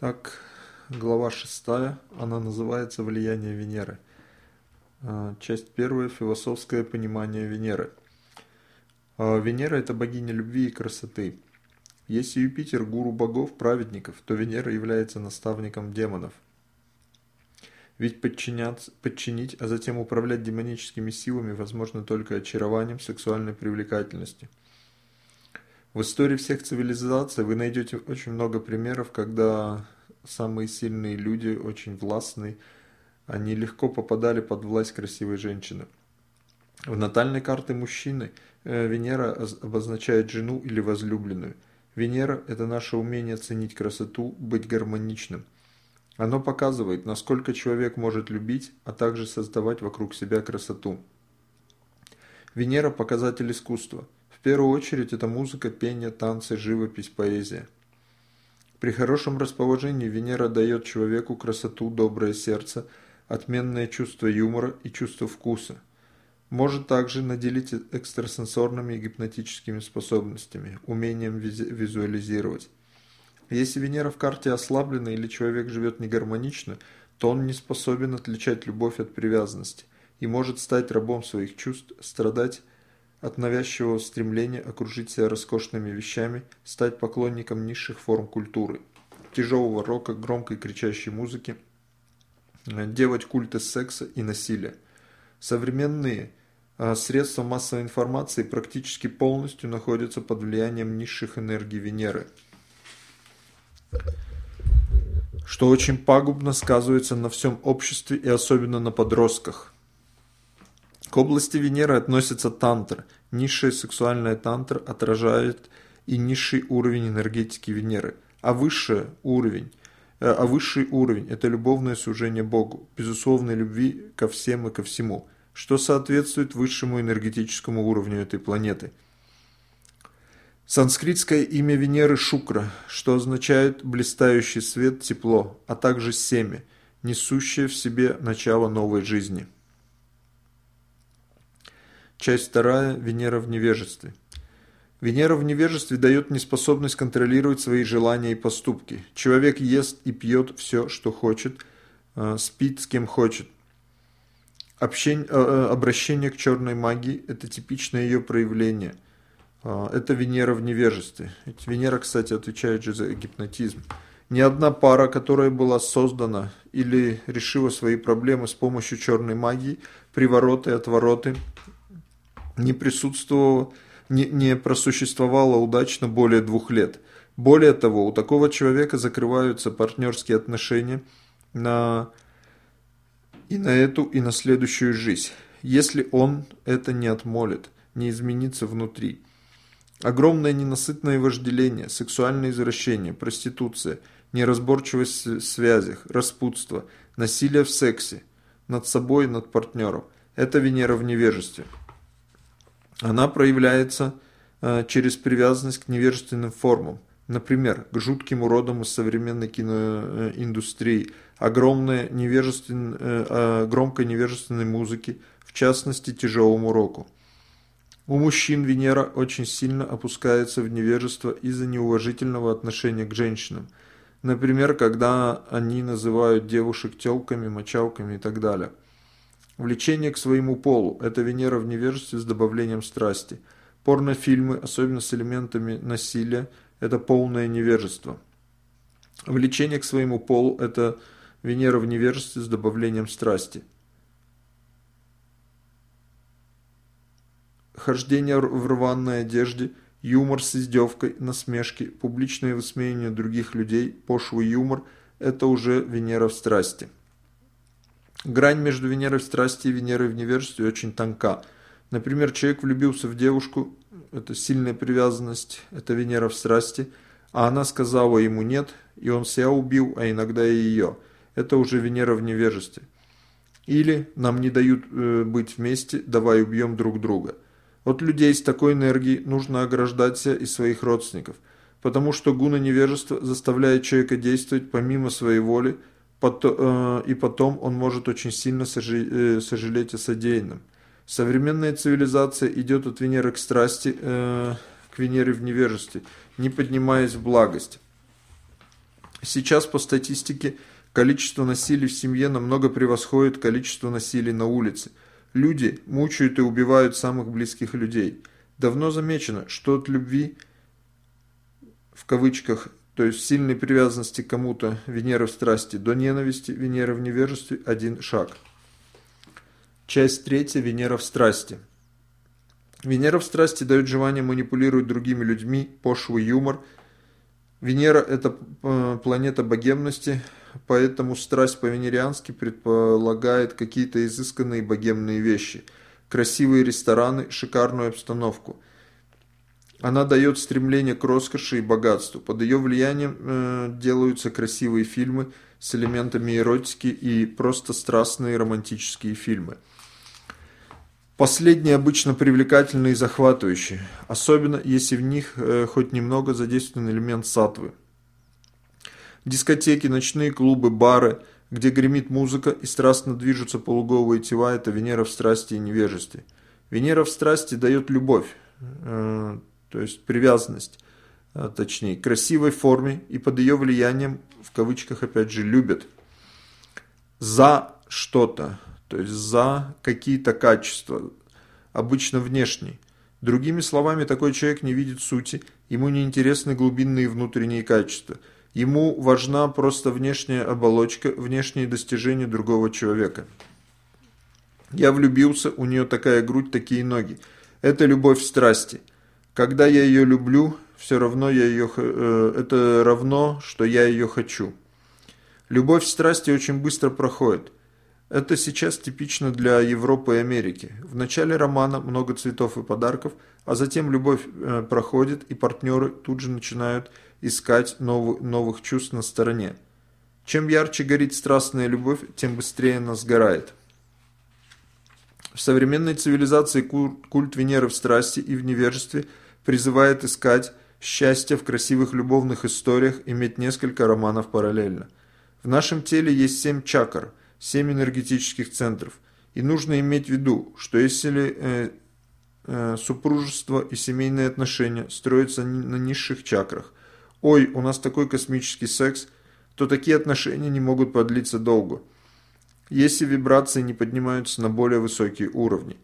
Так, глава шестая, она называется «Влияние Венеры». А, часть первая – философское понимание Венеры. А, Венера – это богиня любви и красоты. Если Юпитер – гуру богов, праведников, то Венера является наставником демонов. Ведь подчинить, а затем управлять демоническими силами возможно только очарованием сексуальной привлекательности – в истории всех цивилизаций вы найдете очень много примеров, когда самые сильные люди, очень властные, они легко попадали под власть красивой женщины. В натальной карте мужчины э, Венера обозначает жену или возлюбленную. Венера – это наше умение ценить красоту, быть гармоничным. Оно показывает, насколько человек может любить, а также создавать вокруг себя красоту. Венера – показатель искусства – в первую очередь это музыка, пение, танцы, живопись, поэзия. При хорошем расположении Венера дает человеку красоту, доброе сердце, отменное чувство юмора и чувство вкуса. Может также наделить экстрасенсорными и гипнотическими способностями, умением визуализировать. Если Венера в карте ослаблена или человек живет негармонично, то он не способен отличать любовь от привязанности и может стать рабом своих чувств, страдать от навязчивого стремления окружить себя роскошными вещами, стать поклонником низших форм культуры, тяжелого рока, громкой кричащей музыки, э, делать культы секса и насилия. Современные э, средства массовой информации практически полностью находятся под влиянием низших энергий Венеры, что очень пагубно сказывается на всем обществе и особенно на подростках – к области Венеры относится тантр. Низшая сексуальная тантр отражает и низший уровень энергетики Венеры, а высший уровень э, а высший уровень – это любовное служение Богу, безусловной любви ко всем и ко всему, что соответствует высшему энергетическому уровню этой планеты. Санскритское имя Венеры – Шукра, что означает «блистающий свет, тепло», а также «семя», несущее в себе начало новой жизни. Часть вторая. Венера в невежестве. Венера в невежестве дает неспособность контролировать свои желания и поступки. Человек ест и пьет все, что хочет, э, спит с кем хочет. Общение, э, э, обращение к черной магии – это типичное ее проявление. Это Венера в невежестве. Венера, кстати, отвечает же за гипнотизм. Ни одна пара, которая была создана или решила свои проблемы с помощью черной магии, привороты, отвороты, не присутствовало, не, не просуществовало удачно более двух лет. Более того, у такого человека закрываются партнерские отношения на и на эту, и на следующую жизнь, если он это не отмолит, не изменится внутри. Огромное ненасытное вожделение, сексуальное извращение, проституция, неразборчивость в связях, распутство, насилие в сексе, над собой и над партнером – это Венера в невежестве. Она проявляется э, через привязанность к невежественным формам, например, к жутким уродам из современной киноиндустрии, огромной невежествен... Э, э, громкой невежественной музыки, в частности тяжелому року. У мужчин Венера очень сильно опускается в невежество из-за неуважительного отношения к женщинам. Например, когда они называют девушек телками, мочалками и так далее. Влечение к своему полу – это Венера в невежестве с добавлением страсти. Порнофильмы, особенно с элементами насилия, это полное невежество. Влечение к своему полу – это Венера в невежестве с добавлением страсти. Хождение в рваной одежде, юмор с издевкой, насмешки, публичное высмеяние других людей, пошлый юмор – это уже Венера в страсти. Грань между Венерой в страсти и Венерой в невежестве очень тонка. Например, человек влюбился в девушку, это сильная привязанность, это Венера в страсти, а она сказала ему нет, и он себя убил, а иногда и ее. Это уже Венера в невежестве. Или нам не дают э, быть вместе, давай убьем друг друга. От людей с такой энергией нужно ограждаться и своих родственников, потому что гуна невежества заставляет человека действовать помимо своей воли, и потом он может очень сильно э, сожалеть о содеянном. Современная цивилизация идет от Венеры к страсти, э, к Венере в невежестве, не поднимаясь в благость. Сейчас по статистике количество насилия в семье намного превосходит количество насилия на улице. Люди мучают и убивают самых близких людей. Давно замечено, что от любви, в кавычках, то есть сильной привязанности к кому-то, Венеры в страсти, до ненависти, Венеры в невежестве, один шаг. Часть третья. Венера в страсти. Венера в страсти дает желание манипулировать другими людьми, пошлый юмор. Венера – это э, планета богемности, поэтому страсть по-венериански предполагает какие-то изысканные богемные вещи, красивые рестораны, шикарную обстановку. Она дает стремление к роскоши и богатству. Под ее влиянием э, делаются красивые фильмы с элементами эротики и просто страстные романтические фильмы – Последние обычно привлекательные и захватывающие, особенно если в них э, хоть немного задействован элемент сатвы. Дискотеки, ночные клубы, бары, где гремит музыка и страстно движутся полуголые тела – это Венера в страсти и невежестве. Венера в страсти дает любовь, э, то есть привязанность, э, точнее, красивой форме и под ее влиянием, в кавычках опять же, любят. За что-то, то есть за какие-то качества, обычно внешние. Другими словами, такой человек не видит сути, ему не интересны глубинные внутренние качества. Ему важна просто внешняя оболочка, внешние достижения другого человека. Я влюбился, у нее такая грудь, такие ноги. Это любовь страсти. Когда я ее люблю, все равно я ее, э, это равно, что я ее хочу. Любовь страсти очень быстро проходит. Это сейчас типично для Европы и Америки. В начале романа много цветов и подарков, а затем любовь э, проходит, и партнеры тут же начинают искать нов новых чувств на стороне. Чем ярче горит страстная любовь, тем быстрее она сгорает. В современной цивилизации культ Венеры в страсти и в невежестве призывает искать счастье в красивых любовных историях, иметь несколько романов параллельно. В нашем теле есть семь чакр – семь энергетических центров. И нужно иметь в виду, что если э, э, супружество и семейные отношения строятся на низших чакрах, ой, у нас такой космический секс, то такие отношения не могут продлиться долго, если вибрации не поднимаются на более высокие уровни.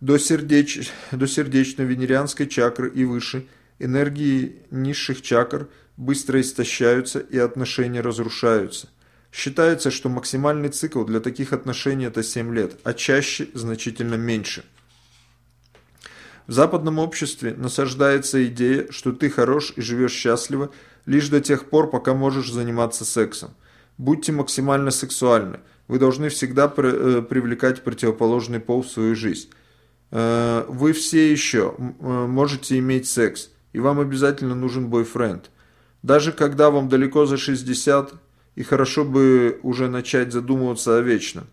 До, сердеч... до сердечно-венерианской чакры и выше энергии низших чакр быстро истощаются и отношения разрушаются. Считается, что максимальный цикл для таких отношений это 7 лет, а чаще значительно меньше. В западном обществе насаждается идея, что ты хорош и живешь счастливо лишь до тех пор, пока можешь заниматься сексом. Будьте максимально сексуальны. Вы должны всегда э, привлекать противоположный пол в свою жизнь. Э, вы все еще э, можете иметь секс, и вам обязательно нужен бойфренд. Даже когда вам далеко за 60, и хорошо бы уже начать задумываться о вечном.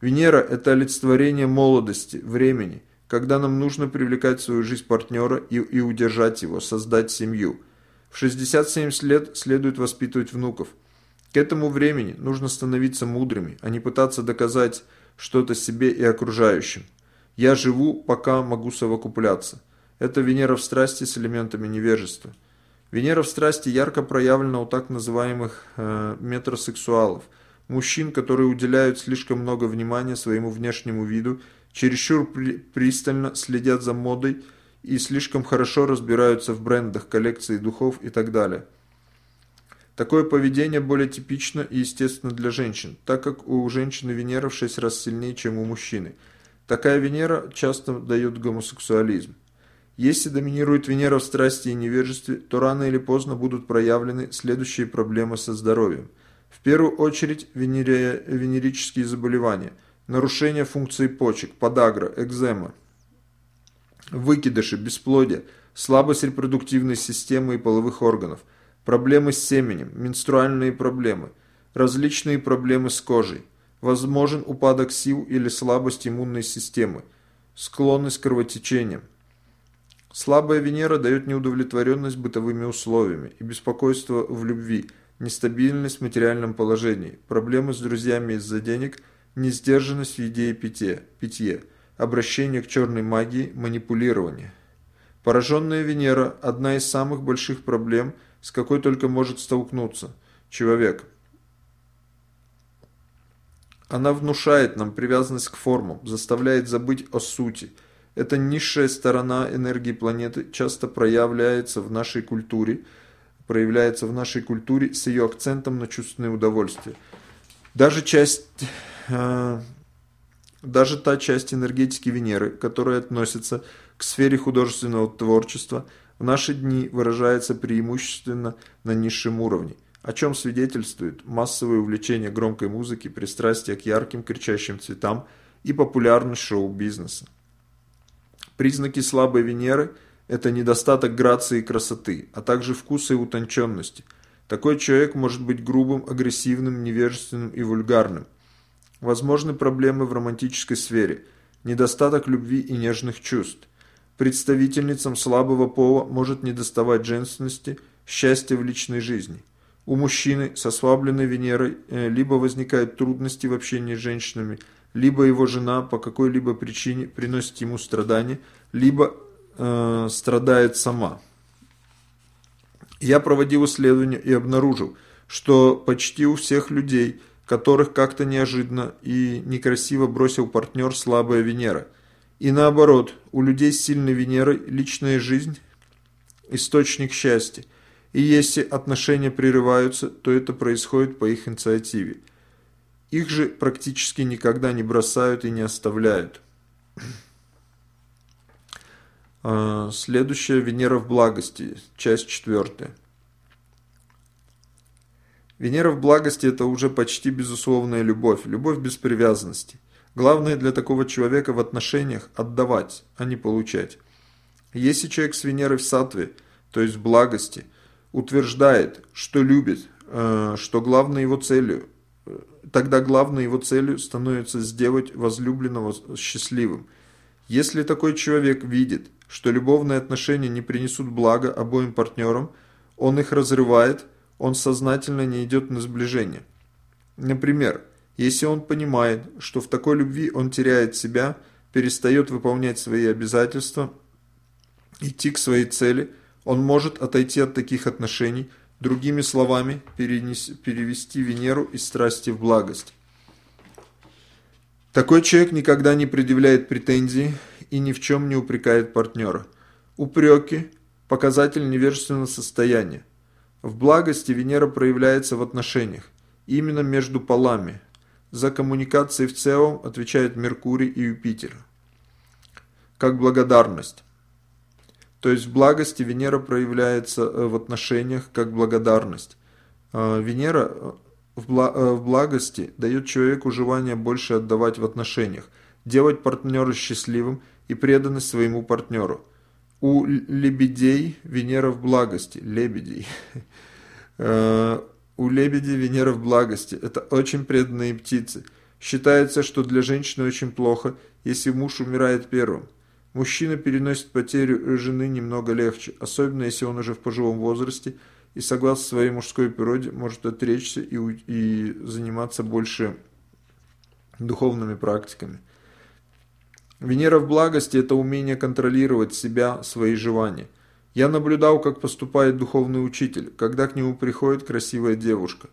Венера – это олицетворение молодости, времени, когда нам нужно привлекать в свою жизнь партнера и, и удержать его, создать семью. В 60-70 лет следует воспитывать внуков. К этому времени нужно становиться мудрыми, а не пытаться доказать что-то себе и окружающим. Я живу, пока могу совокупляться. Это Венера в страсти с элементами невежества. Венера в страсти ярко проявлена у так называемых э, метросексуалов, мужчин, которые уделяют слишком много внимания своему внешнему виду, чересчур при, пристально следят за модой и слишком хорошо разбираются в брендах, коллекции духов и так далее. Такое поведение более типично и естественно для женщин, так как у женщины Венера в 6 раз сильнее, чем у мужчины. Такая Венера часто дает гомосексуализм. Если доминирует Венера в страсти и невежестве, то рано или поздно будут проявлены следующие проблемы со здоровьем. В первую очередь венери... венерические заболевания, нарушение функции почек, подагра, экзема, выкидыши, бесплодие, слабость репродуктивной системы и половых органов, проблемы с семенем, менструальные проблемы, различные проблемы с кожей, возможен упадок сил или слабость иммунной системы, склонность к кровотечениям, Слабая Венера дает неудовлетворенность бытовыми условиями и беспокойство в любви, нестабильность в материальном положении, проблемы с друзьями из-за денег, несдержанность в еде и питье, питье, обращение к черной магии, манипулирование. Пораженная Венера – одна из самых больших проблем, с какой только может столкнуться. человека. Она внушает нам привязанность к формам, заставляет забыть о сути. Эта низшая сторона энергии планеты часто проявляется в нашей культуре, проявляется в нашей культуре с ее акцентом на чувственное удовольствие. Даже часть, э, даже та часть энергетики Венеры, которая относится к сфере художественного творчества, в наши дни выражается преимущественно на низшем уровне – о чем свидетельствует массовое увлечение громкой музыки, пристрастие к ярким кричащим цветам и популярность шоу-бизнеса. Признаки слабой Венеры – это недостаток грации и красоты, а также вкуса и утонченности. Такой человек может быть грубым, агрессивным, невежественным и вульгарным. Возможны проблемы в романтической сфере, недостаток любви и нежных чувств. Представительницам слабого пола может недоставать женственности, счастья в личной жизни. У мужчины с ослабленной Венерой э, либо возникают трудности в общении с женщинами, либо его жена по какой-либо причине приносит ему страдания, либо э, страдает сама. Я проводил исследование и обнаружил, что почти у всех людей, которых как-то неожиданно и некрасиво бросил партнер слабая Венера. И наоборот, у людей с сильной Венерой личная жизнь – источник счастья – и если отношения прерываются, то это происходит по их инициативе. Их же практически никогда не бросают и не оставляют. А, следующая Венера в благости, часть четвертая. Венера в благости – это уже почти безусловная любовь, любовь без привязанности. Главное для такого человека в отношениях – отдавать, а не получать. Если человек с Венерой в сатве, то есть в благости – утверждает, что любит, э, что главной его целью, э, тогда главной его целью становится сделать возлюбленного счастливым. Если такой человек видит, что любовные отношения не принесут блага обоим партнерам, он их разрывает, он сознательно не идет на сближение. Например, если он понимает, что в такой любви он теряет себя, перестает выполнять свои обязательства, идти к своей цели – он может отойти от таких отношений, другими словами, перенес, перевести Венеру из страсти в благость. Такой человек никогда не предъявляет претензий и ни в чем не упрекает партнера. Упреки – показатель невежественного состояния. В благости Венера проявляется в отношениях, именно между полами. За коммуникации в целом отвечают Меркурий и Юпитер. Как благодарность. То есть в благости Венера проявляется э, в отношениях как благодарность. А, Венера э, э, в благости дает человеку желание больше отдавать в отношениях, делать партнера счастливым и преданность своему партнеру. У лебедей Венера в благости, лебедей. У лебедей Венера в благости. Это очень преданные птицы. Считается, что для женщины очень плохо, если муж умирает первым. Мужчина переносит потерю жены немного легче, особенно если он уже в пожилом возрасте и, согласно своей мужской природе, может отречься и, и заниматься больше духовными практиками. Венера в благости – это умение контролировать себя, свои желания. Я наблюдал, как поступает духовный учитель, когда к нему приходит красивая девушка.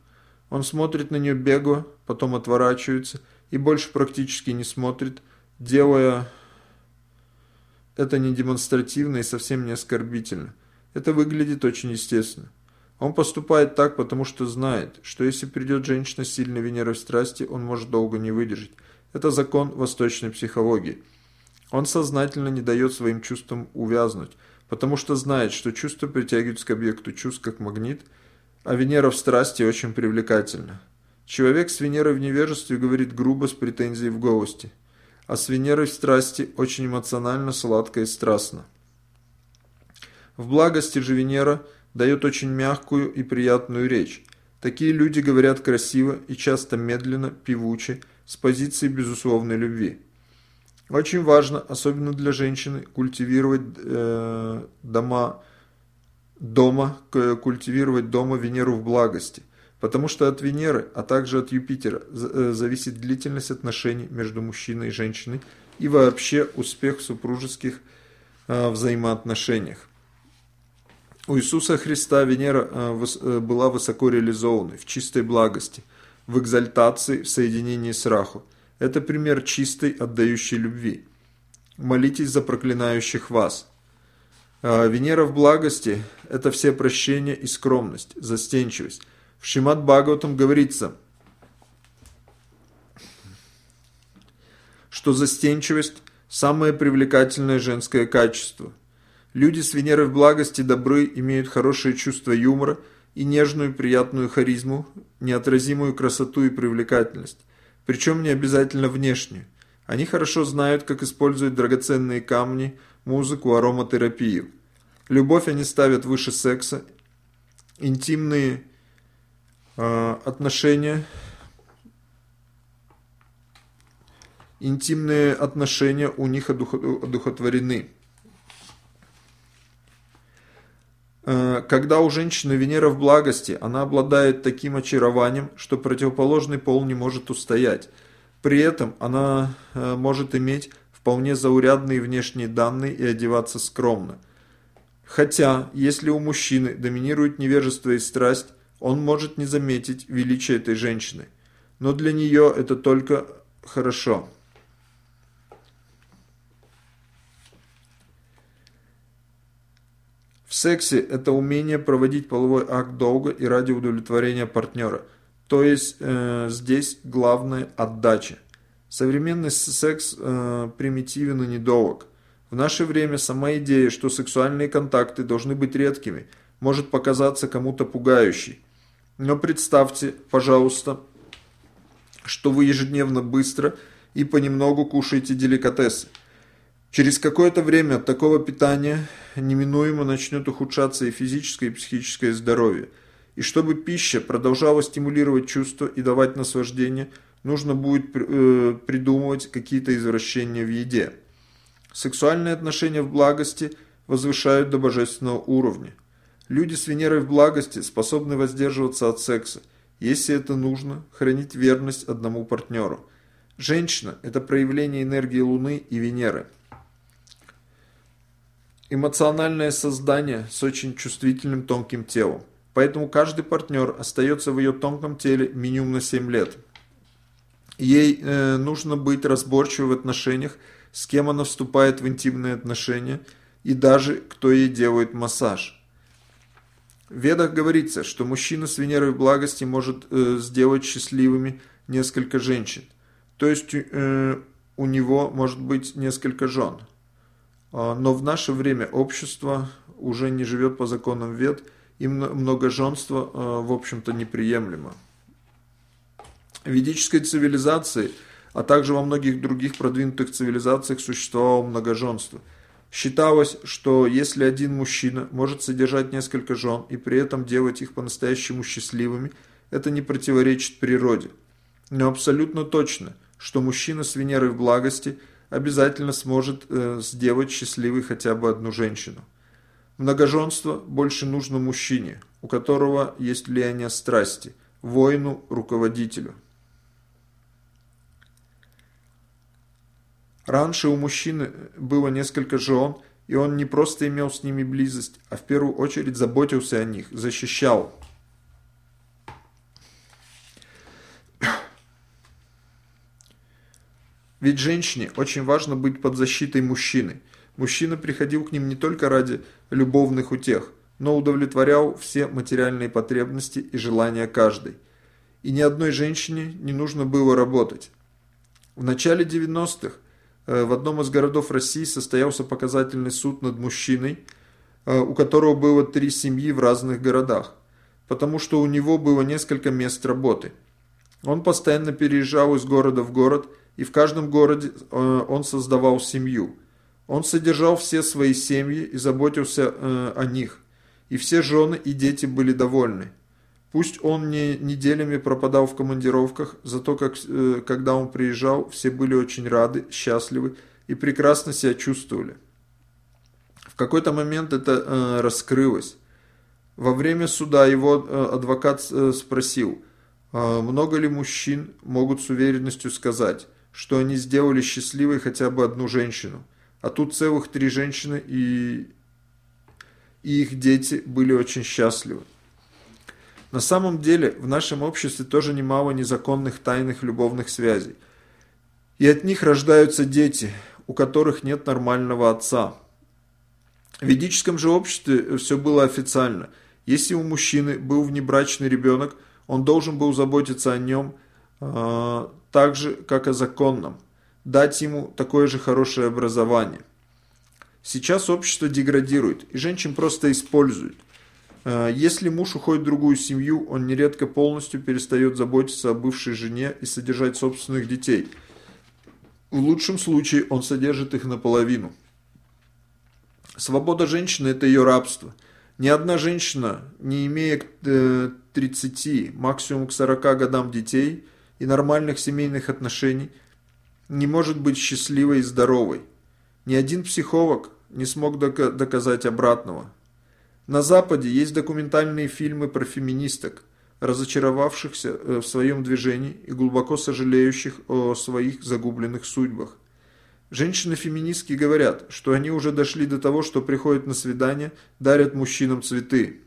Он смотрит на нее бегло, потом отворачивается и больше практически не смотрит, делая это не демонстративно и совсем не оскорбительно. Это выглядит очень естественно. Он поступает так, потому что знает, что если придет женщина с сильной Венерой в страсти, он может долго не выдержать. Это закон восточной психологии. Он сознательно не дает своим чувствам увязнуть, потому что знает, что чувства притягиваются к объекту чувств как магнит, а Венера в страсти очень привлекательна. Человек с Венерой в невежестве говорит грубо с претензией в голосе а с Венерой в страсти очень эмоционально, сладко и страстно. В благости же Венера дает очень мягкую и приятную речь. Такие люди говорят красиво и часто медленно, певуче, с позиции безусловной любви. Очень важно, особенно для женщины, культивировать э, дома, дома, культивировать дома Венеру в благости – потому что от Венеры, а также от Юпитера э, зависит длительность отношений между мужчиной и женщиной и вообще успех в супружеских э, взаимоотношениях. У Иисуса Христа Венера э, была высоко реализованной, в чистой благости, в экзальтации, в соединении с Раху. Это пример чистой, отдающей любви. Молитесь за проклинающих вас. Венера в благости – это все прощение и скромность, застенчивость. В Шимат Бхагаватам говорится, что застенчивость – самое привлекательное женское качество – Люди с Венерой в благости добры, имеют хорошее чувство юмора и нежную приятную харизму, неотразимую красоту и привлекательность, причем не обязательно внешнюю. Они хорошо знают, как использовать драгоценные камни, музыку, ароматерапию. Любовь они ставят выше секса, интимные отношения, интимные отношения у них одухотворены. Э, когда у женщины Венера в благости, она обладает таким очарованием, что противоположный пол не может устоять. При этом она э, может иметь вполне заурядные внешние данные и одеваться скромно. Хотя, если у мужчины доминирует невежество и страсть, он может не заметить величия этой женщины. Но для нее это только хорошо. В сексе это умение проводить половой акт долго и ради удовлетворения партнера. То есть э, здесь главное отдача. Современный секс э, примитивен и недолг. В наше время сама идея, что сексуальные контакты должны быть редкими, может показаться кому-то пугающей. Но представьте, пожалуйста, что вы ежедневно быстро и понемногу кушаете деликатесы. Через какое-то время от такого питания неминуемо начнет ухудшаться и физическое, и психическое здоровье. И чтобы пища продолжала стимулировать чувства и давать наслаждение, нужно будет э, придумывать какие-то извращения в еде. Сексуальные отношения в благости возвышают до божественного уровня. Люди с Венерой в благости способны воздерживаться от секса, если это нужно, хранить верность одному партнеру. Женщина – это проявление энергии Луны и Венеры – эмоциональное создание с очень чувствительным тонким телом. Поэтому каждый партнер остается в ее тонком теле минимум на 7 лет. Ей э, нужно быть разборчивой в отношениях, с кем она вступает в интимные отношения и даже кто ей делает массаж. В Ведах говорится, что мужчина с Венерой в благости может э, сделать счастливыми несколько женщин. То есть э, у него может быть несколько жен. А, но в наше время общество уже не живет по законам вет, и многоженство, а, в общем-то, неприемлемо. В ведической цивилизации, а также во многих других продвинутых цивилизациях существовало многоженство. Считалось, что если один мужчина может содержать несколько жен и при этом делать их по-настоящему счастливыми, это не противоречит природе. Но абсолютно точно, что мужчина с Венерой в благости – обязательно сможет э, сделать счастливой хотя бы одну женщину. Многоженство больше нужно мужчине, у которого есть влияние страсти, воину, руководителю. Раньше у мужчины было несколько жен, и он не просто имел с ними близость, а в первую очередь заботился о них, защищал. Ведь женщине очень важно быть под защитой мужчины. Мужчина приходил к ним не только ради любовных утех, но удовлетворял все материальные потребности и желания каждой. И ни одной женщине не нужно было работать. В начале 90-х э, в одном из городов России состоялся показательный суд над мужчиной, э, у которого было три семьи в разных городах, потому что у него было несколько мест работы. Он постоянно переезжал из города в город – и в каждом городе э, он создавал семью. Он содержал все свои семьи и заботился э, о них, и все жены и дети были довольны. Пусть он не неделями пропадал в командировках, зато как, э, когда он приезжал, все были очень рады, счастливы и прекрасно себя чувствовали. В какой-то момент это раскрылось. Во время суда его адвокат спросил, много ли мужчин могут с уверенностью сказать, что они сделали счастливой хотя бы одну женщину. А тут целых три женщины и... и их дети были очень счастливы. На самом деле в нашем обществе тоже немало незаконных тайных любовных связей. И от них рождаются дети, у которых нет нормального отца. В ведическом же обществе все было официально. Если у мужчины был внебрачный ребенок, он должен был заботиться о нем э, так же, как о законном, дать ему такое же хорошее образование. Сейчас общество деградирует, и женщин просто используют. Э, если муж уходит в другую семью, он нередко полностью перестает заботиться о бывшей жене и содержать собственных детей. В лучшем случае он содержит их наполовину. Свобода женщины – это ее рабство. Ни одна женщина, не имея к 30, э, максимум к 40 годам детей и нормальных семейных отношений, не может быть счастливой и здоровой. Ни один психолог не смог доказать обратного. На Западе есть документальные фильмы про феминисток, разочаровавшихся э, в своем движении и глубоко сожалеющих о своих загубленных судьбах. Женщины-феминистки говорят, что они уже дошли до того, что приходят на свидание, дарят мужчинам цветы.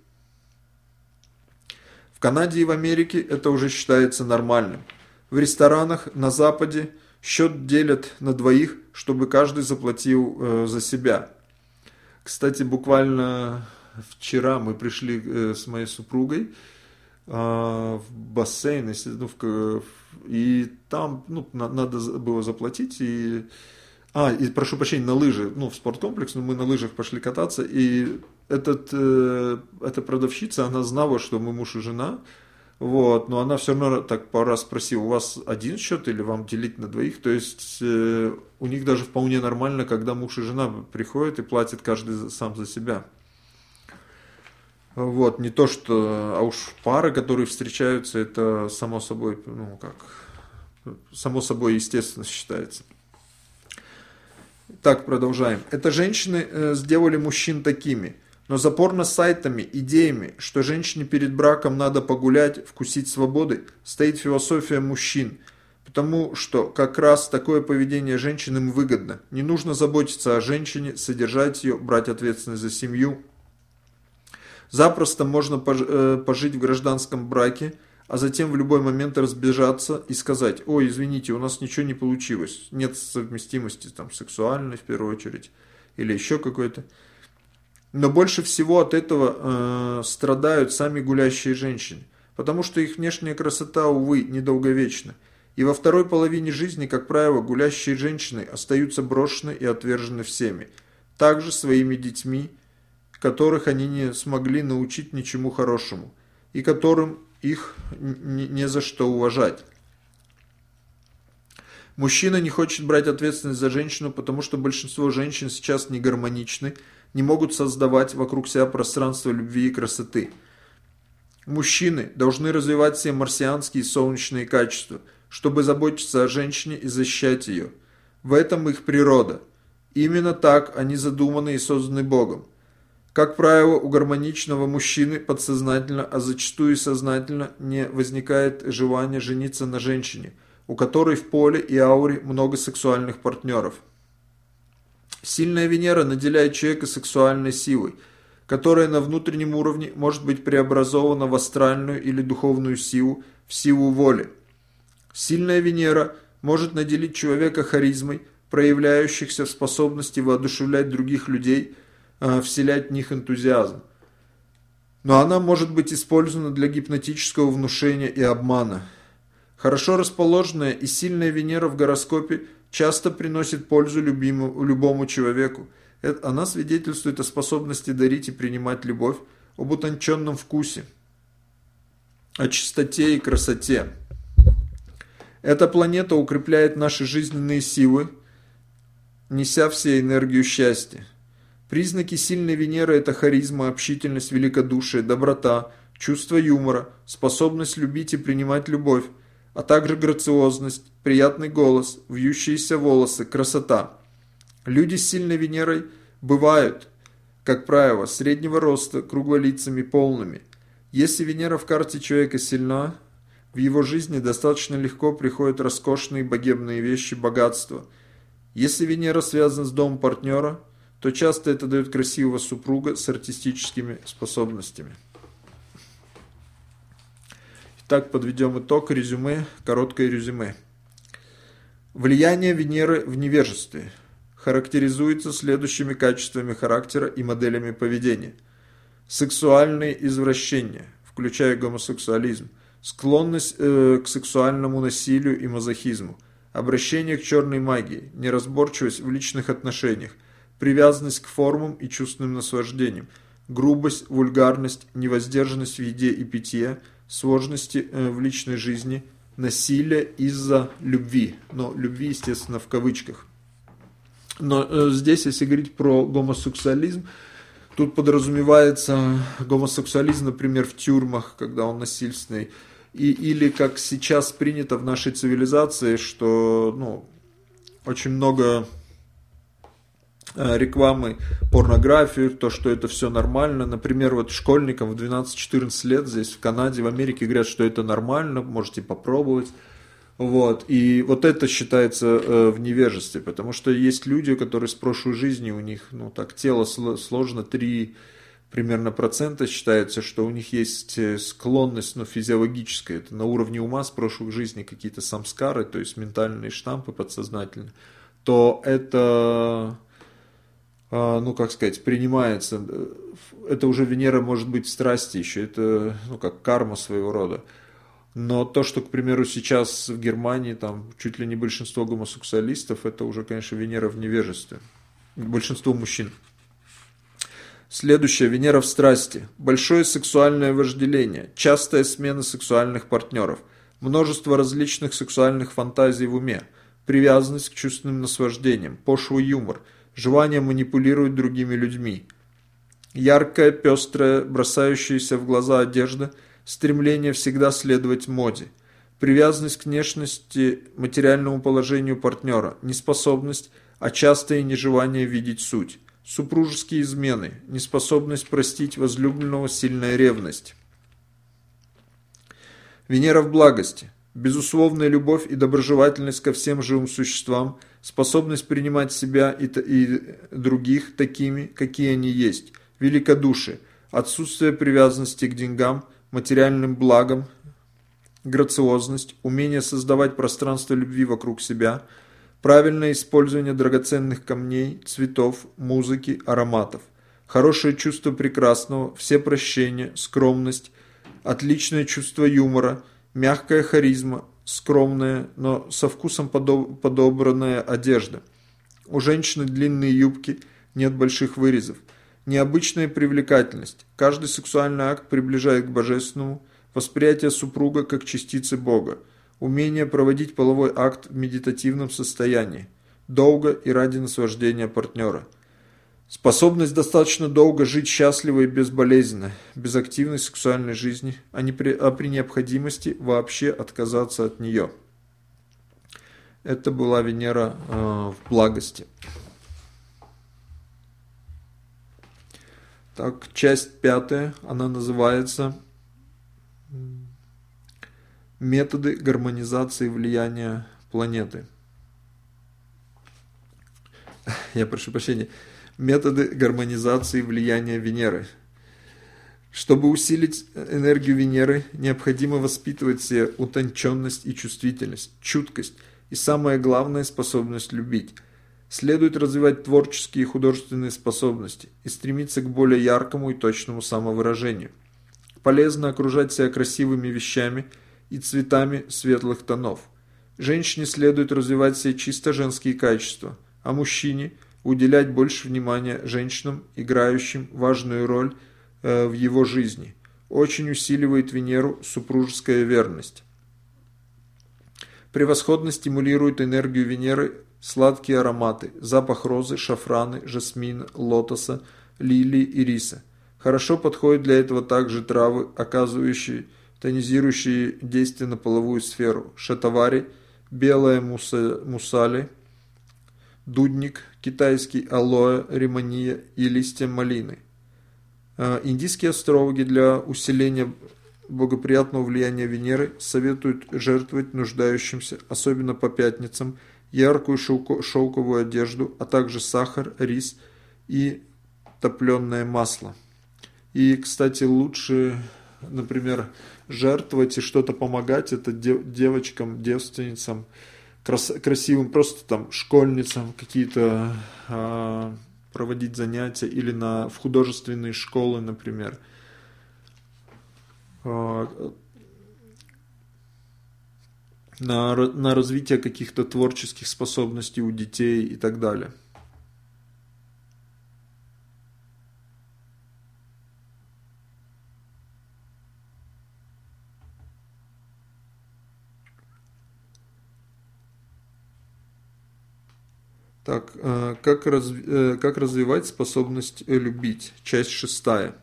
В Канаде и в Америке это уже считается нормальным. В ресторанах на Западе счет делят на двоих, чтобы каждый заплатил э, за себя. Кстати, буквально вчера мы пришли э, с моей супругой э, в бассейн, ну, в, и там ну, на, надо было заплатить, и а, и прошу прощения, на лыжи, ну, в спорткомплекс, но мы на лыжах пошли кататься, и этот, э, эта продавщица, она знала, что мы муж и жена, вот, но она все равно так пару раз спросила, у вас один счет или вам делить на двоих? То есть э, у них даже вполне нормально, когда муж и жена приходят и платят каждый сам за себя. Вот, не то что, а уж пары, которые встречаются, это само собой, ну как, само собой естественно считается. Так, продолжаем. Это женщины э, сделали мужчин такими. Но запор сайтами, идеями, что женщине перед браком надо погулять, вкусить свободы, стоит философия мужчин. Потому что как раз такое поведение женщин им выгодно. Не нужно заботиться о женщине, содержать ее, брать ответственность за семью. Запросто можно э, пожить в гражданском браке – а затем в любой момент разбежаться и сказать, ой, извините, у нас ничего не получилось, нет совместимости там сексуальной в первую очередь или еще какой-то. Но больше всего от этого э, страдают сами гулящие женщины, потому что их внешняя красота, увы, недолговечна. И во второй половине жизни, как правило, гулящие женщины остаются брошены и отвержены всеми, также своими детьми, которых они не смогли научить ничему хорошему, и которым их не за что уважать. Мужчина не хочет брать ответственность за женщину, потому что большинство женщин сейчас не гармоничны, не могут создавать вокруг себя пространство любви и красоты. Мужчины должны развивать все марсианские солнечные качества, чтобы заботиться о женщине и защищать ее. В этом их природа. Именно так они задуманы и созданы Богом. Как правило, у гармоничного мужчины подсознательно, а зачастую и сознательно не возникает желания жениться на женщине, у которой в поле и ауре много сексуальных партнеров. Сильная Венера наделяет человека сексуальной силой, которая на внутреннем уровне может быть преобразована в астральную или духовную силу, в силу воли. Сильная Венера может наделить человека харизмой, проявляющихся в способности воодушевлять других людей – вселять в них энтузиазм. Но она может быть использована для гипнотического внушения и обмана. Хорошо расположенная и сильная Венера в гороскопе часто приносит пользу любимому, любому человеку. Она свидетельствует о способности дарить и принимать любовь, об утонченном вкусе, о чистоте и красоте. Эта планета укрепляет наши жизненные силы, неся все энергию счастья. Признаки сильной Венеры – это харизма, общительность, великодушие, доброта, чувство юмора, способность любить и принимать любовь, а также грациозность, приятный голос, вьющиеся волосы, красота. Люди с сильной Венерой бывают, как правило, среднего роста, круглолицами, полными. Если Венера в карте человека сильна, в его жизни достаточно легко приходят роскошные богемные вещи, богатство. Если Венера связана с домом партнера – то часто это дает красивого супруга с артистическими способностями. Итак, подведем итог, резюме, короткое резюме. Влияние Венеры в невежестве характеризуется следующими качествами характера и моделями поведения. Сексуальные извращения, включая гомосексуализм, склонность э, к сексуальному насилию и мазохизму, обращение к черной магии, неразборчивость в личных отношениях, привязанность к формам и чувственным наслаждениям, грубость, вульгарность, невоздержанность в еде и питье, сложности э, в личной жизни, насилие из-за любви. Но любви, естественно, в кавычках. Но э, здесь, если говорить про гомосексуализм, тут подразумевается гомосексуализм, например, в тюрьмах, когда он насильственный, и, или как сейчас принято в нашей цивилизации, что ну, очень много Э, рекламы порнографию, то, что это все нормально. Например, вот школьникам в 12-14 лет здесь в Канаде, в Америке говорят, что это нормально, можете попробовать. Вот. И вот это считается э, в невежестве, потому что есть люди, которые с прошлой жизни, у них, ну так, тело сложно, 3 примерно процента считается, что у них есть э, склонность, ну, физиологическая, это на уровне ума с прошлых жизней какие-то самскары, то есть ментальные штампы подсознательные, то это ну, как сказать, принимается. Это уже Венера может быть в страсти еще, это, ну, как карма своего рода. Но то, что, к примеру, сейчас в Германии там чуть ли не большинство гомосексуалистов, это уже, конечно, Венера в невежестве. Большинство мужчин. Следующее. Венера в страсти. Большое сексуальное вожделение. Частая смена сексуальных партнеров. Множество различных сексуальных фантазий в уме. Привязанность к чувственным наслаждениям. Пошлый юмор – желание манипулировать другими людьми. Яркая, пестрая, бросающаяся в глаза одежда, стремление всегда следовать моде, привязанность к внешности, материальному положению партнера, неспособность, а частое нежелание видеть суть, супружеские измены, неспособность простить возлюбленного, сильная ревность. Венера в благости, безусловная любовь и доброжелательность ко всем живым существам, способность принимать себя и, и других такими, какие они есть, великодушие, отсутствие привязанности к деньгам, материальным благам, грациозность, умение создавать пространство любви вокруг себя, правильное использование драгоценных камней, цветов, музыки, ароматов, хорошее чувство прекрасного, все прощения, скромность, отличное чувство юмора, мягкая харизма, скромная, но со вкусом подоб подобранная одежда. У женщины длинные юбки, нет больших вырезов. Необычная привлекательность. Каждый сексуальный акт приближает к божественному. Восприятие супруга как частицы Бога. Умение проводить половой акт в медитативном состоянии. Долго и ради наслаждения партнера – Способность достаточно долго жить счастливо и безболезненно, без активной сексуальной жизни, а, не при, а при необходимости вообще отказаться от нее. Это была Венера э, в благости. Так, часть пятая, она называется «Методы гармонизации влияния планеты». Я прошу прощения методы гармонизации влияния Венеры. Чтобы усилить энергию Венеры, необходимо воспитывать себе утонченность и чувствительность, чуткость и, самое главное, способность любить. Следует развивать творческие и художественные способности и стремиться к более яркому и точному самовыражению. Полезно окружать себя красивыми вещами и цветами светлых тонов. Женщине следует развивать все чисто женские качества, а мужчине – уделять больше внимания женщинам, играющим важную роль э, в его жизни. Очень усиливает Венеру супружеская верность. Превосходно стимулирует энергию Венеры сладкие ароматы, запах розы, шафраны, жасмина, лотоса, лилии и риса. Хорошо подходят для этого также травы, оказывающие тонизирующие действие на половую сферу, шатавари, белая муса, мусали, дудник, китайский алоэ, ремония и листья малины. А, индийские астрологи для усиления благоприятного влияния Венеры советуют жертвовать нуждающимся, особенно по пятницам, яркую шелковую одежду, а также сахар, рис и топленое масло. И, кстати, лучше, например, жертвовать и что-то помогать, это девочкам, девственницам, крас красивым, просто там школьницам какие-то э, проводить занятия или на, в художественные школы, например. Э, на, на развитие каких-то творческих способностей у детей и так далее. Так, э, как, раз, э, как развивать способность любить? Часть шестая.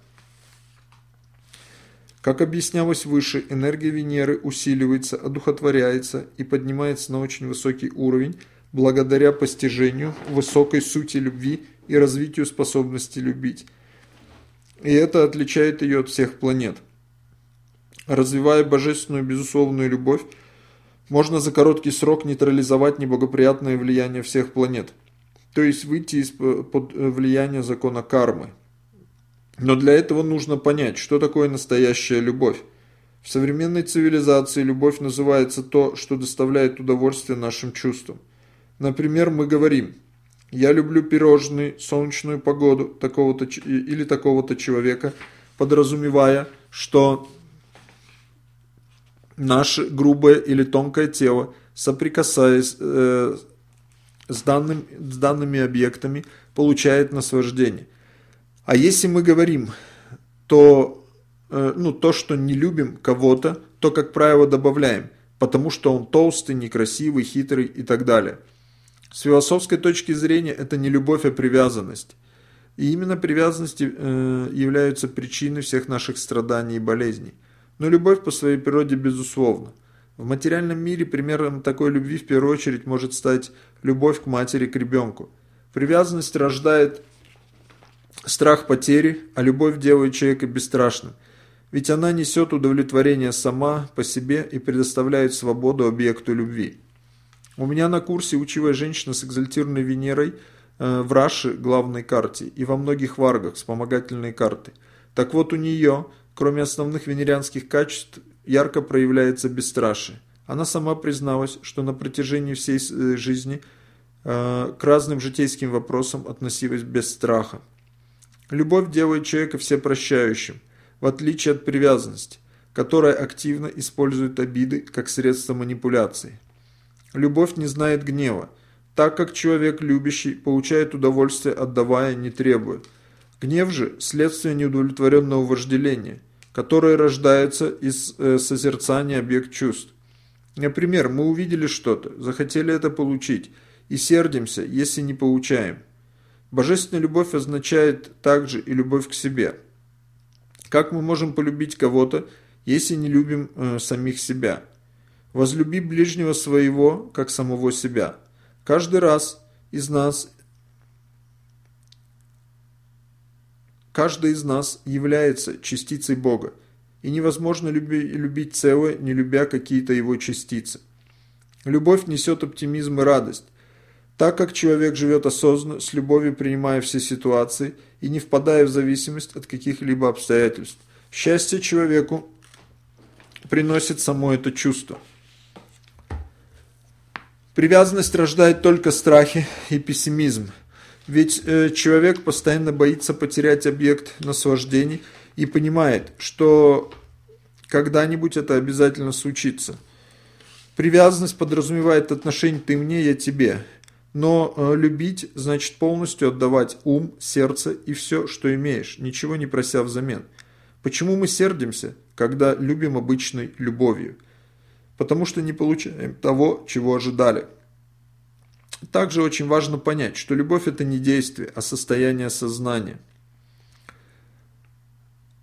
Как объяснялось выше, энергия Венеры усиливается, одухотворяется и поднимается на очень высокий уровень благодаря постижению высокой сути любви и развитию способности любить. И это отличает ее от всех планет. Развивая божественную безусловную любовь, можно за короткий срок нейтрализовать неблагоприятное влияние всех планет, то есть выйти из-под влияния закона кармы. Но для этого нужно понять, что такое настоящая любовь. В современной цивилизации любовь называется то, что доставляет удовольствие нашим чувствам. Например, мы говорим «я люблю пирожные, солнечную погоду такого-то или такого-то человека», подразумевая, что наше грубое или тонкое тело, соприкасаясь э, с, данным, с данными объектами, получает наслаждение. А если мы говорим, то, э, ну, то, что не любим кого-то, то, как правило, добавляем, потому что он толстый, некрасивый, хитрый и так далее. С философской точки зрения это не любовь, а привязанность. И именно привязанности э, являются причиной всех наших страданий и болезней. Но любовь по своей природе безусловна. В материальном мире примером такой любви в первую очередь может стать любовь к матери, к ребенку. Привязанность рождает страх потери, а любовь делает человека бесстрашным. Ведь она несет удовлетворение сама по себе и предоставляет свободу объекту любви. У меня на курсе училась женщина с экзальтированной Венерой э, в Раше, главной карте, и во многих варгах, вспомогательной карты. Так вот у нее Кроме основных венерианских качеств, ярко проявляется бесстрашие. Она сама призналась, что на протяжении всей э, жизни э, к разным житейским вопросам относилась без страха. Любовь делает человека всепрощающим, в отличие от привязанности, которая активно использует обиды как средство манипуляции. Любовь не знает гнева, так как человек любящий получает удовольствие отдавая, не требуя. Гнев же – следствие неудовлетворенного вожделения, которое рождается из э, созерцания объект чувств. Например, мы увидели что-то, захотели это получить, и сердимся, если не получаем. Божественная любовь означает также и любовь к себе. Как мы можем полюбить кого-то, если не любим э, самих себя? Возлюби ближнего своего, как самого себя. Каждый раз из нас Каждый из нас является частицей Бога, и невозможно люби, любить целое, не любя какие-то его частицы. Любовь несет оптимизм и радость, так как человек живет осознанно, с любовью принимая все ситуации и не впадая в зависимость от каких-либо обстоятельств. Счастье человеку приносит само это чувство. Привязанность рождает только страхи и пессимизм – ведь э, человек постоянно боится потерять объект наслаждений и понимает, что когда-нибудь это обязательно случится. Привязанность подразумевает отношение «ты мне, я тебе». Но э, любить значит полностью отдавать ум, сердце и все, что имеешь, ничего не прося взамен. Почему мы сердимся, когда любим обычной любовью? Потому что не получаем того, чего ожидали. Также очень важно понять, что любовь это не действие, а состояние сознания.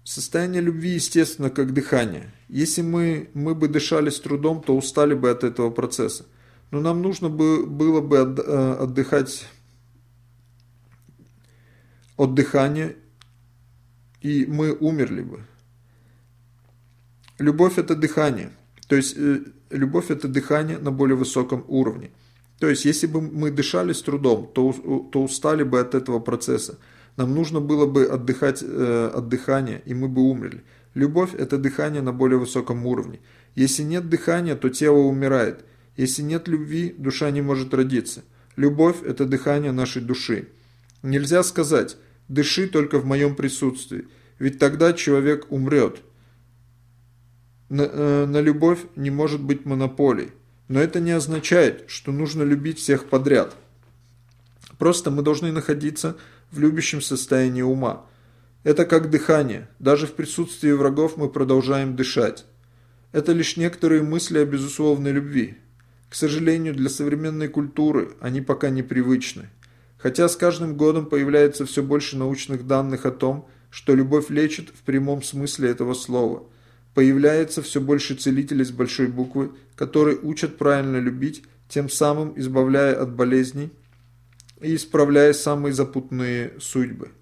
Состояние любви, естественно, как дыхание. Если мы, мы бы дышали с трудом, то устали бы от этого процесса. Но нам нужно бы, было бы э, отдыхать от дыхания, и мы умерли бы. Любовь – это дыхание. То есть, э, любовь – это дыхание на более высоком уровне – То есть, если бы мы дышали с трудом, то, то устали бы от этого процесса. Нам нужно было бы отдыхать э, от дыхания, и мы бы умерли. Любовь – это дыхание на более высоком уровне. Если нет дыхания, то тело умирает. Если нет любви, душа не может родиться. Любовь – это дыхание нашей души. Нельзя сказать «дыши только в моем присутствии», ведь тогда человек умрет. На, э, на любовь не может быть монополий. Но это не означает, что нужно любить всех подряд. Просто мы должны находиться в любящем состоянии ума. Это как дыхание. Даже в присутствии врагов мы продолжаем дышать. Это лишь некоторые мысли о безусловной любви. К сожалению, для современной культуры они пока непривычны. Хотя с каждым годом появляется все больше научных данных о том, что любовь лечит в прямом смысле этого слова. Появляется все больше целителей с большой буквы, которые учат правильно любить, тем самым избавляя от болезней и исправляя самые запутанные судьбы.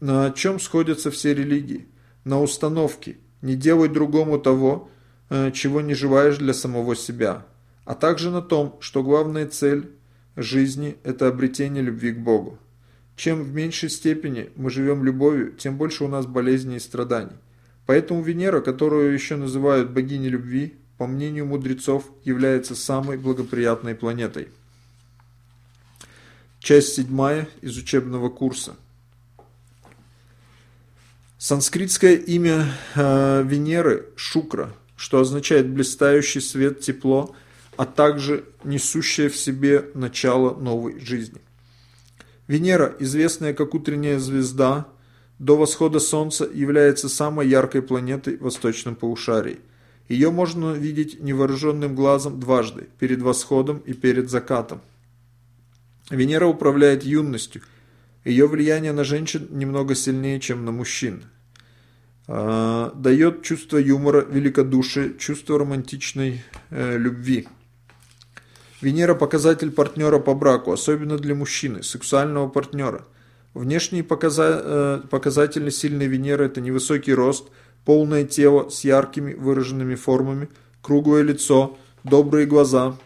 На чем сходятся все религии? На установке «не делай другому того, э, чего не желаешь для самого себя», а также на том, что главная цель жизни – это обретение любви к Богу. Чем в меньшей степени мы живем любовью, тем больше у нас болезней и страданий. Поэтому Венера, которую еще называют богиней любви, по мнению мудрецов, является самой благоприятной планетой. Часть седьмая из учебного курса. Санскритское имя э, Венеры – Шукра, что означает блистающий свет, тепло, а также несущее в себе начало новой жизни. Венера, известная как утренняя звезда, до восхода Солнца является самой яркой планетой в восточном полушарии. Ее можно видеть невооруженным глазом дважды – перед восходом и перед закатом. Венера управляет юностью. Ее влияние на женщин немного сильнее, чем на мужчин. А, дает чувство юмора, великодушия, чувство романтичной э, любви. Венера – показатель партнера по браку, особенно для мужчины, сексуального партнера. Внешние показа э, показатели сильной Венеры – это невысокий рост, полное тело с яркими выраженными формами, круглое лицо, добрые глаза,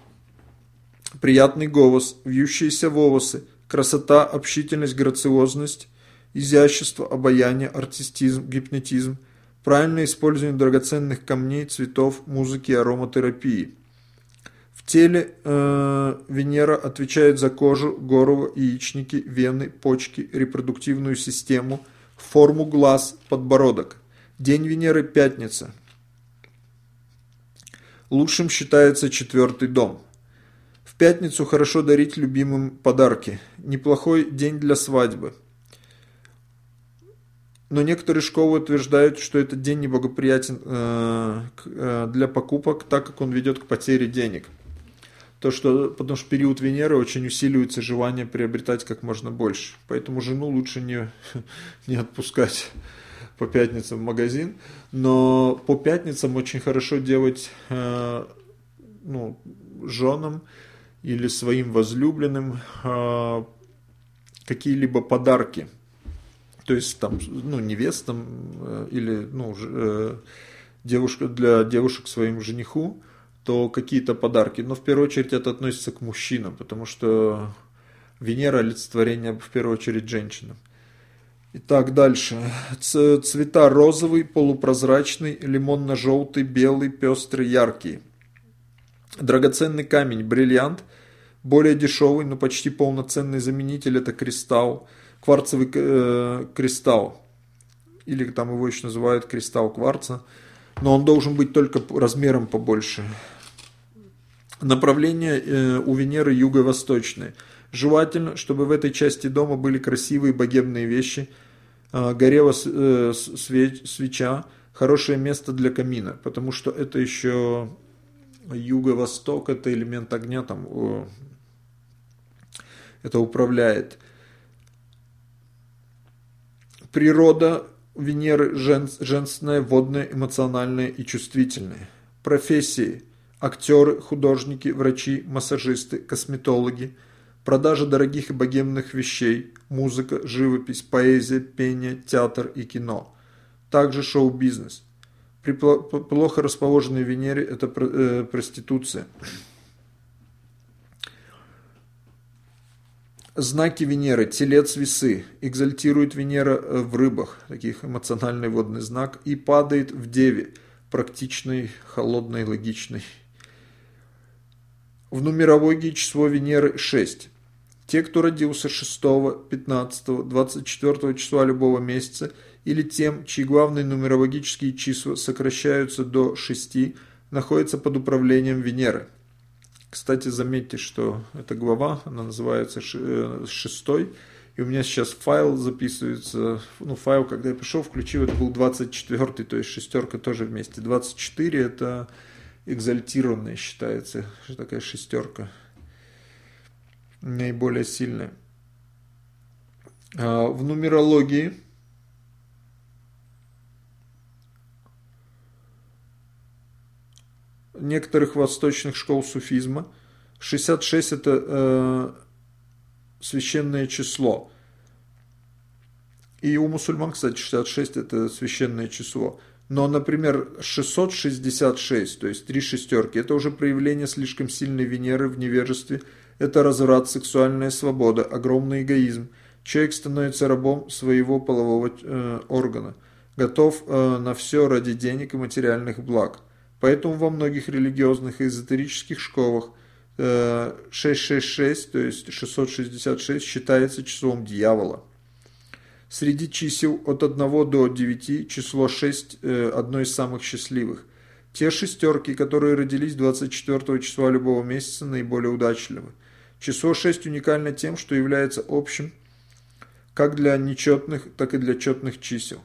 приятный голос, вьющиеся волосы, красота, общительность, грациозность, изящество, обаяние, артистизм, гипнотизм, правильное использование драгоценных камней, цветов, музыки ароматерапии – теле э, Венера отвечает за кожу, горло, яичники, вены, почки, репродуктивную систему, форму глаз, подбородок. День Венеры – пятница. Лучшим считается четвертый дом. В пятницу хорошо дарить любимым подарки. Неплохой день для свадьбы. Но некоторые школы утверждают, что этот день неблагоприятен э, э, для покупок, так как он ведет к потере денег то, что, потому что период Венеры очень усиливается желание приобретать как можно больше. Поэтому жену лучше не, не отпускать по пятницам в магазин. Но по пятницам очень хорошо делать э, ну, женам или своим возлюбленным э, какие-либо подарки. То есть там, ну, невестам э, или ну, э, девушка, для девушек своим жениху то какие-то подарки. Но в первую очередь это относится к мужчинам, потому что Венера олицетворение в первую очередь женщинам. Итак, дальше. Цвета розовый, полупрозрачный, лимонно-желтый, белый, пестрый, яркий. Драгоценный камень, бриллиант. Более дешевый, но почти полноценный заменитель это кристалл. Кварцевый э, кристалл. Или там его еще называют кристалл кварца. Но он должен быть только размером побольше. Направление э, у Венеры юго-восточное. Желательно, чтобы в этой части дома были красивые богемные вещи, э, горела э, свеча, хорошее место для камина, потому что это еще юго-восток, это элемент огня, там это управляет. Природа Венеры женственная, водная, эмоциональная и чувствительная. Профессии – актеры, художники, врачи, массажисты, косметологи, продажа дорогих и богемных вещей, музыка, живопись, поэзия, пение, театр и кино. Также шоу-бизнес. При плохо расположенной Венере это э, проституция. Знаки Венеры. Телец весы. Экзальтирует Венера э, в рыбах. Таких эмоциональный водный знак. И падает в Деве. Практичный, холодный, логичный. В нумерологии число Венеры 6. Те, кто родился 6, 15, 24 числа любого месяца, или тем, чьи главные нумерологические числа сокращаются до 6, находятся под управлением Венеры. Кстати, заметьте, что эта глава, она называется э, шестой, и у меня сейчас файл записывается, ну, файл, когда я пришел, включил, это был 24 то есть шестерка тоже вместе. 24 это экзальтированная считается, такая шестерка, наиболее сильная. А, в нумерологии некоторых восточных школ суфизма. 66 это э, священное число. И у мусульман, кстати, 66 это священное число. Но, например, 666, то есть три шестерки, это уже проявление слишком сильной Венеры в невежестве, это разврат, сексуальная свобода, огромный эгоизм. Человек становится рабом своего полового э, органа, готов э, на все ради денег и материальных благ. Поэтому во многих религиозных и эзотерических школах 666, э, то есть 666, считается числом дьявола. Среди чисел от 1 до 9 число 6 э, одно из самых счастливых. Те шестерки, которые родились 24 числа любого месяца, наиболее удачливы. Число 6 уникально тем, что является общим как для нечетных, так и для четных чисел.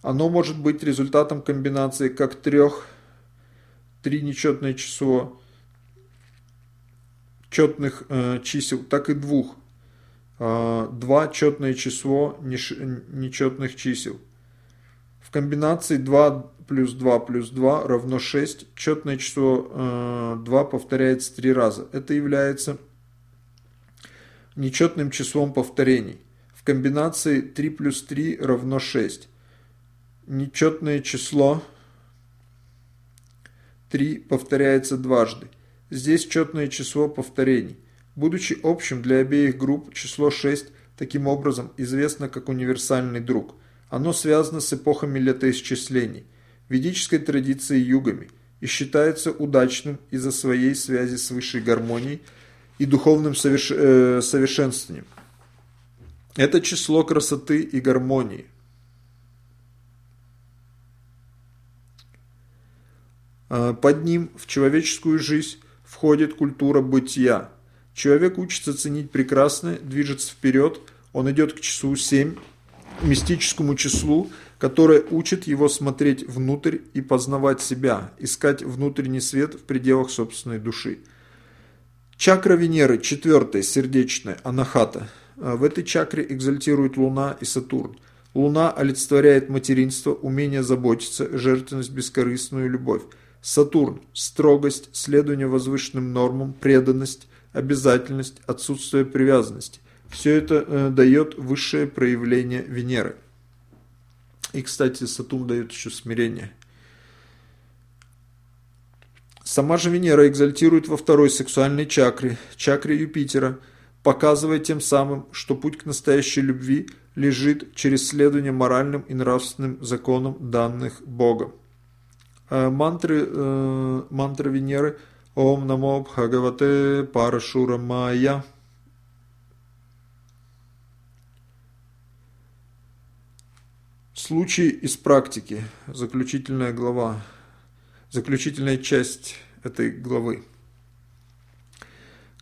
Оно может быть результатом комбинации как трех три нечетное число четных э, чисел, так и двух. Э, два четное число нечетных чисел. В комбинации 2 плюс 2 плюс 2 равно 6. Четное число э, 2 повторяется три раза. Это является нечетным числом повторений. В комбинации 3 плюс 3 равно 6. Нечетное число 3 повторяется дважды. Здесь четное число повторений. Будучи общим для обеих групп, число 6 таким образом известно как универсальный друг. Оно связано с эпохами летоисчислений, ведической традицией югами и считается удачным из-за своей связи с высшей гармонией и духовным соверш... э, совершенствованием. Это число красоты и гармонии – А, под ним в человеческую жизнь входит культура бытия. Человек учится ценить прекрасное, движется вперед, он идет к числу 7, мистическому числу, которое учит его смотреть внутрь и познавать себя, искать внутренний свет в пределах собственной души. Чакра Венеры, четвертая, сердечная, анахата. А, в этой чакре экзальтирует Луна и Сатурн. Луна олицетворяет материнство, умение заботиться, жертвенность, бескорыстную любовь. Сатурн – строгость, следование возвышенным нормам, преданность, обязательность, отсутствие привязанности. Все это э, дает высшее проявление Венеры. И, кстати, Сатурн дает еще смирение. Сама же Венера экзальтирует во второй сексуальной чакре, чакре Юпитера, показывая тем самым, что путь к настоящей любви лежит через следование моральным и нравственным законам, данных Богом. Э, мантры, э, мантра Венеры Ом Намо Бхагавате Парашурамая. Случай из практики. Заключительная глава. Заключительная часть этой главы.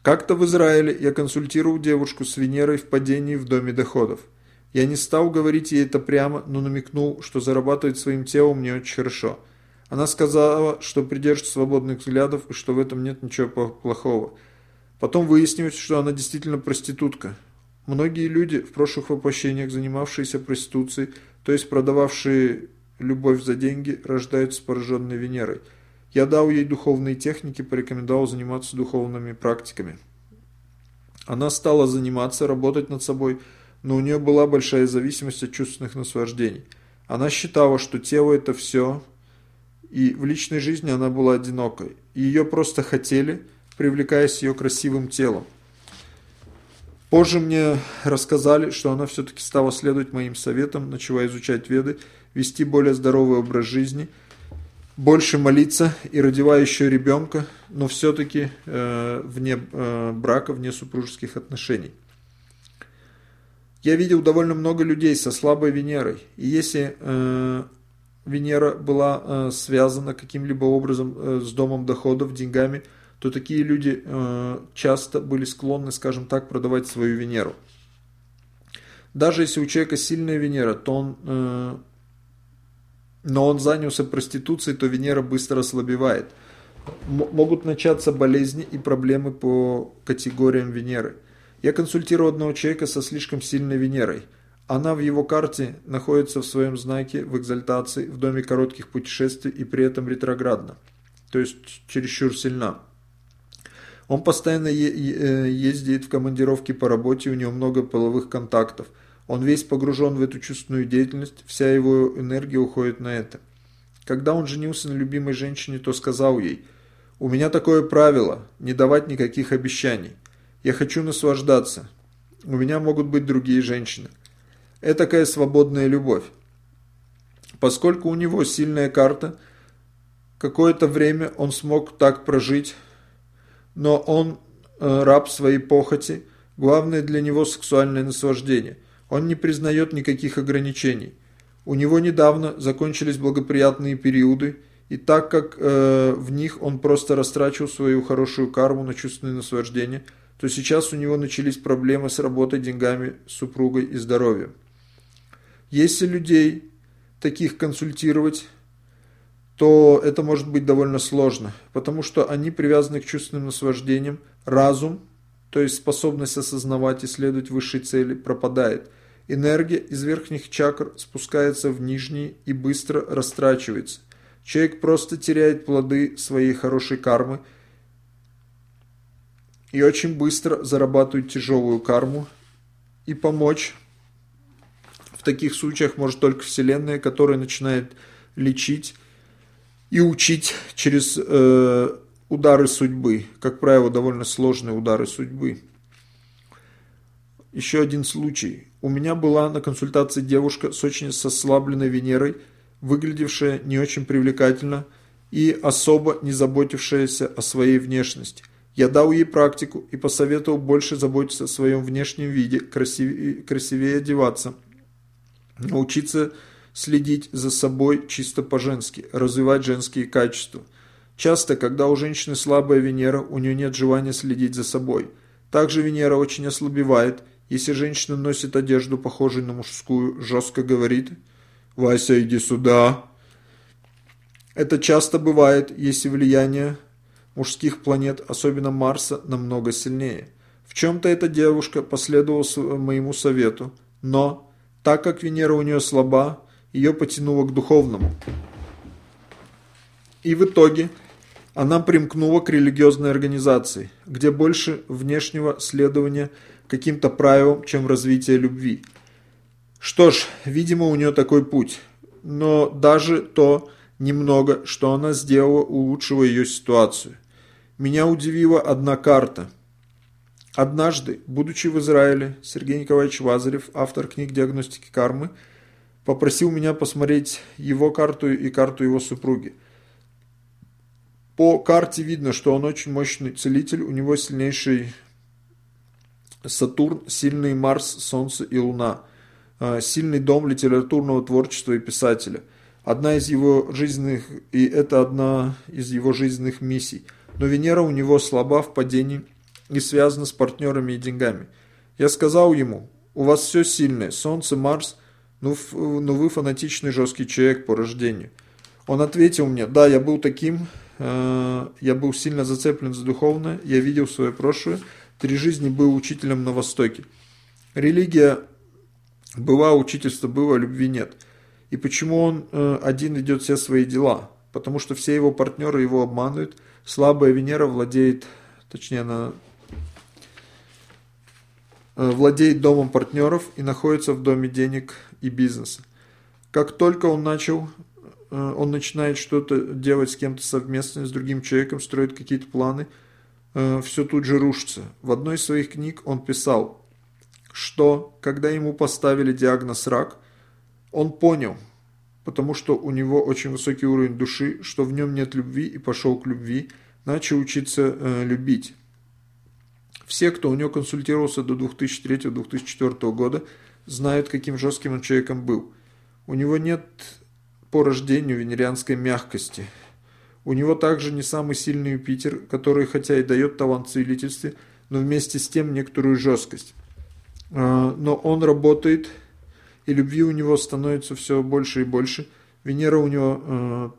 Как-то в Израиле я консультировал девушку с Венерой в падении в доме доходов. Я не стал говорить ей это прямо, но намекнул, что зарабатывать своим телом не очень хорошо – она сказала, что придерживается свободных взглядов и что в этом нет ничего плохого. Потом выяснилось, что она действительно проститутка. Многие люди в прошлых воплощениях, занимавшиеся проституцией, то есть продававшие любовь за деньги, рождаются пораженной Венерой. Я дал ей духовные техники, порекомендовал заниматься духовными практиками. Она стала заниматься, работать над собой, но у нее была большая зависимость от чувственных наслаждений. Она считала, что тело – это все, и в личной жизни она была одинокой. Ее просто хотели, привлекаясь ее красивым телом. Позже мне рассказали, что она все-таки стала следовать моим советам, начала изучать веды, вести более здоровый образ жизни, больше молиться и родила еще ребенка, но все-таки э, вне э, брака, вне супружеских отношений. Я видел довольно много людей со слабой Венерой, и если э, Венера была э, связана каким-либо образом э, с домом доходов, деньгами – то такие люди э, часто были склонны, скажем так, продавать свою Венеру. Даже если у человека сильная Венера, то он, э, но он занялся проституцией, то Венера быстро ослабевает. М могут начаться болезни и проблемы по категориям Венеры. Я консультирую одного человека со слишком сильной Венерой. Она в его карте находится в своем знаке в экзальтации, в доме коротких путешествий и при этом ретроградна, то есть чересчур сильна. Он постоянно э, ездит в командировки по работе, у него много половых контактов. Он весь погружен в эту чувственную деятельность, вся его энергия уходит на это. Когда он женился на любимой женщине, то сказал ей, «У меня такое правило – не давать никаких обещаний. Я хочу наслаждаться. У меня могут быть другие женщины». Это такая свободная любовь. Поскольку у него сильная карта, какое-то время он смог так прожить, но он э, раб своей похоти, главное для него сексуальное наслаждение. Он не признает никаких ограничений. У него недавно закончились благоприятные периоды, и так как э, в них он просто растрачивал свою хорошую карму на чувственное наслаждение, то сейчас у него начались проблемы с работой, деньгами, супругой и здоровьем. Если людей таких консультировать, то это может быть довольно сложно, потому что они привязаны к чувственным наслаждениям, разум, то есть способность осознавать и следовать высшей цели, пропадает. Энергия из верхних чакр спускается в нижние и быстро растрачивается. Человек просто теряет плоды своей хорошей кармы и очень быстро зарабатывает тяжелую карму. И помочь таких случаях может только Вселенная, которая начинает лечить и учить через э, удары судьбы. Как правило, довольно сложные удары судьбы. Еще один случай. У меня была на консультации девушка с очень сослабленной Венерой, выглядевшая не очень привлекательно и особо не заботившаяся о своей внешности. Я дал ей практику и посоветовал больше заботиться о своем внешнем виде, красивее, красивее одеваться, научиться следить за собой чисто по-женски, развивать женские качества. Часто, когда у женщины слабая Венера, у нее нет желания следить за собой. Также Венера очень ослабевает, если женщина носит одежду, похожую на мужскую, жестко говорит «Вася, иди сюда». Это часто бывает, если влияние мужских планет, особенно Марса, намного сильнее. В чем-то эта девушка последовала моему совету, но, так как Венера у нее слаба, ее потянуло к духовному. И в итоге она примкнула к религиозной организации, где больше внешнего следования каким-то правилам, чем развитие любви. Что ж, видимо, у нее такой путь. Но даже то немного, что она сделала, улучшило ее ситуацию. Меня удивила одна карта. Однажды, будучи в Израиле, Сергей Николаевич Лазарев, автор книг «Диагностики кармы», попросил меня посмотреть его карту и карту его супруги. По карте видно, что он очень мощный целитель, у него сильнейший Сатурн, сильный Марс, Солнце и Луна, а, сильный дом литературного творчества и писателя. Одна из его жизненных, и это одна из его жизненных миссий. Но Венера у него слаба в падении и связана с партнерами и деньгами. Я сказал ему, у вас все сильное, Солнце, Марс – ну, ну вы фанатичный жесткий человек по рождению. Он ответил мне, да, я был таким, э, я был сильно зацеплен за духовное, я видел свое прошлое, три жизни был учителем на Востоке. Религия была, учительство было, любви нет. И почему он э, один идет все свои дела? Потому что все его партнеры его обманывают, слабая Венера владеет, точнее она владеет домом партнеров и находится в доме денег и бизнеса. Как только он начал, э, он начинает что-то делать с кем-то совместно, с другим человеком, строит какие-то планы, э, все тут же рушится. В одной из своих книг он писал, что, когда ему поставили диагноз рак, он понял, потому что у него очень высокий уровень души, что в нем нет любви и пошел к любви, начал учиться э, любить. Все, кто у него консультировался до 2003-2004 года, знают, каким жестким он человеком был. У него нет по рождению венерианской мягкости. У него также не самый сильный Юпитер, который хотя и дает талант целительстве, но вместе с тем некоторую жесткость. А, но он работает, и любви у него становится все больше и больше. Венера у него а,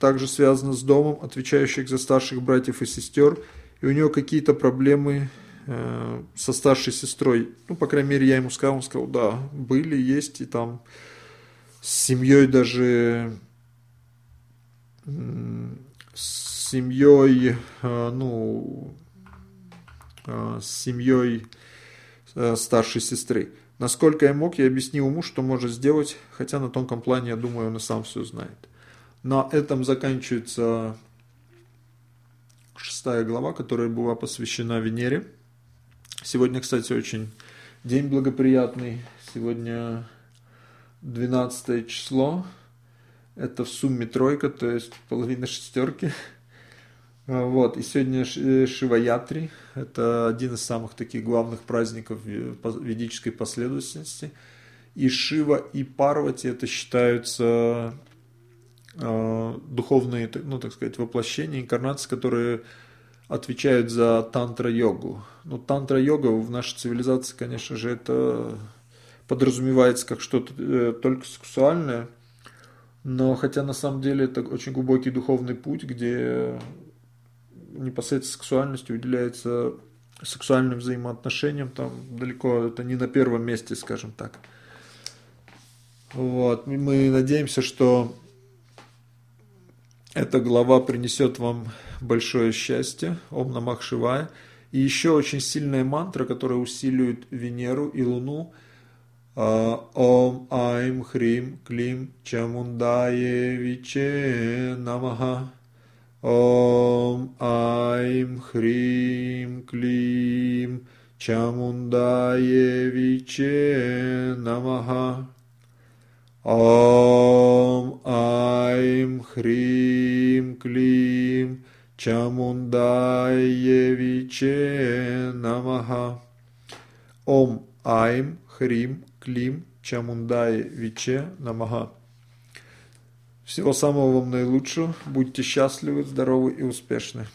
также связана с домом, отвечающих за старших братьев и сестер, и у него какие-то проблемы со старшей сестрой. Ну, по крайней мере, я ему сказал, он сказал, да, были, есть, и там с семьей даже с семьей, ну, с семьей Э, старшей сестры. Насколько я мог, я объяснил ему, что может сделать, хотя на тонком плане, я думаю, он и сам все знает. На этом заканчивается шестая глава, которая была посвящена Венере. Сегодня, кстати, очень день благоприятный. Сегодня 12 число. Это в сумме тройка, то есть половина шестерки. А, вот, и сегодня э, Шиваятри, это один из самых таких главных праздников ведической последовательности. И Шива, и Парвати это считаются э, духовные, ну так сказать, воплощения, инкарнации, которые отвечают за тантра-йогу. Ну, тантра-йога в нашей цивилизации, конечно же, это подразумевается как что-то э, только сексуальное, но хотя на самом деле это очень глубокий духовный путь, где непосредственно сексуальностью уделяется сексуальным взаимоотношениям, там далеко это не на первом месте, скажем так. Вот. Мы надеемся, что эта глава принесет вам большое счастье, Ом Намах Шивая. И еще очень сильная мантра, которая усиливает Венеру и Луну. А, Ом Айм Хрим Клим Чамундае Виче Намаха. Ом Айм Хрим Клим Чамундае Виче Намаха. Ом Айм Хрим Клим Чамундайевиче намаха. Ом айм хрим клим Чамундаевиче намаха. Всего самого вам наилучшего. Будьте счастливы, здоровы и успешны.